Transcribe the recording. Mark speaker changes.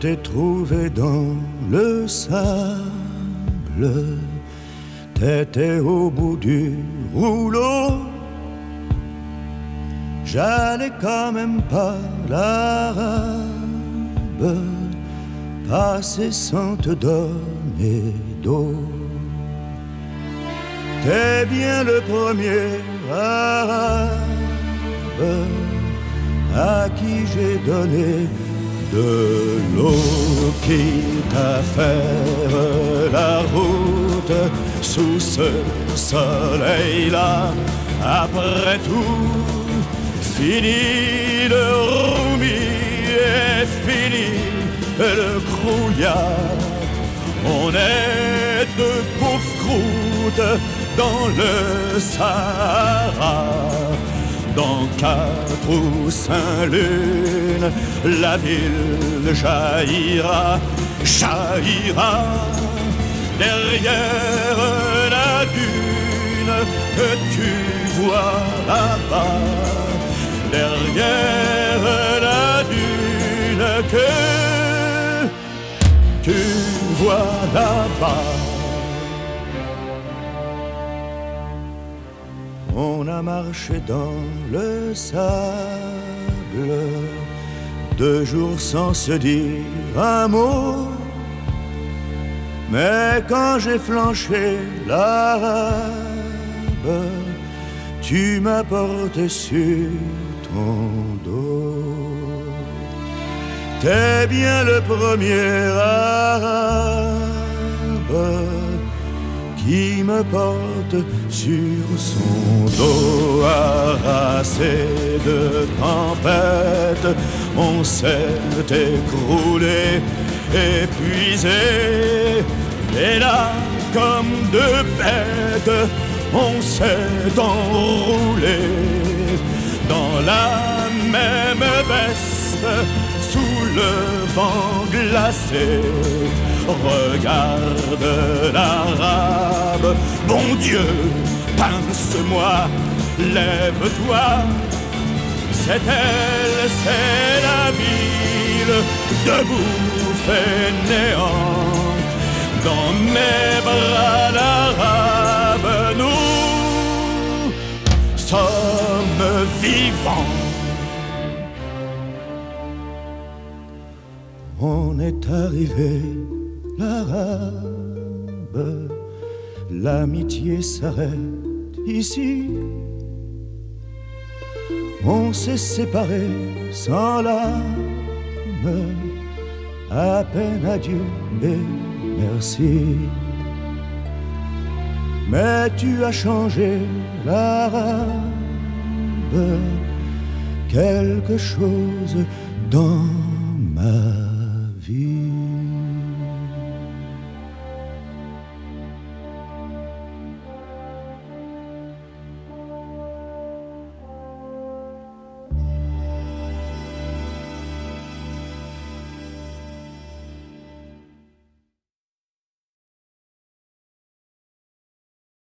Speaker 1: t'ai trouvé dans le sable. T'étais au bout du rouleau. J'allais quand même pas l'arabe passer sans te donner d'eau. T'es bien le premier arabe à qui j'ai donné de l'eau quitte à faire la route sous ce soleil-là. Après tout, fini le et fini le crouillard. On est de pauvres croûtes dans le Sahara dans quatre ou cinq lunes, la ville jaillira, jaillira derrière la dune que tu vois là-bas, derrière la dune que tu vois là-bas. On a marché dans le sable, deux jours sans se dire un mot. Mais quand j'ai flanché l'arabe, tu m'as porté sur ton dos. T'es bien le premier arabe qui me porte sur son dos harassé de tempête. On s'est écroulé, épuisé, et là, comme deux bêtes, on s'est enroulé dans la même veste sous le vent glacé Regarde l'arabe, bon Dieu, pince-moi, lève-toi. C'est elle, c'est la ville, debout néant Dans mes bras l'arabe, nous sommes vivants. On est arrivé l'arabe. L'amitié s'arrête ici. On s'est séparés sans l'âme, à peine adieu et merci. Mais tu as changé l'arabe, quelque chose dans ma.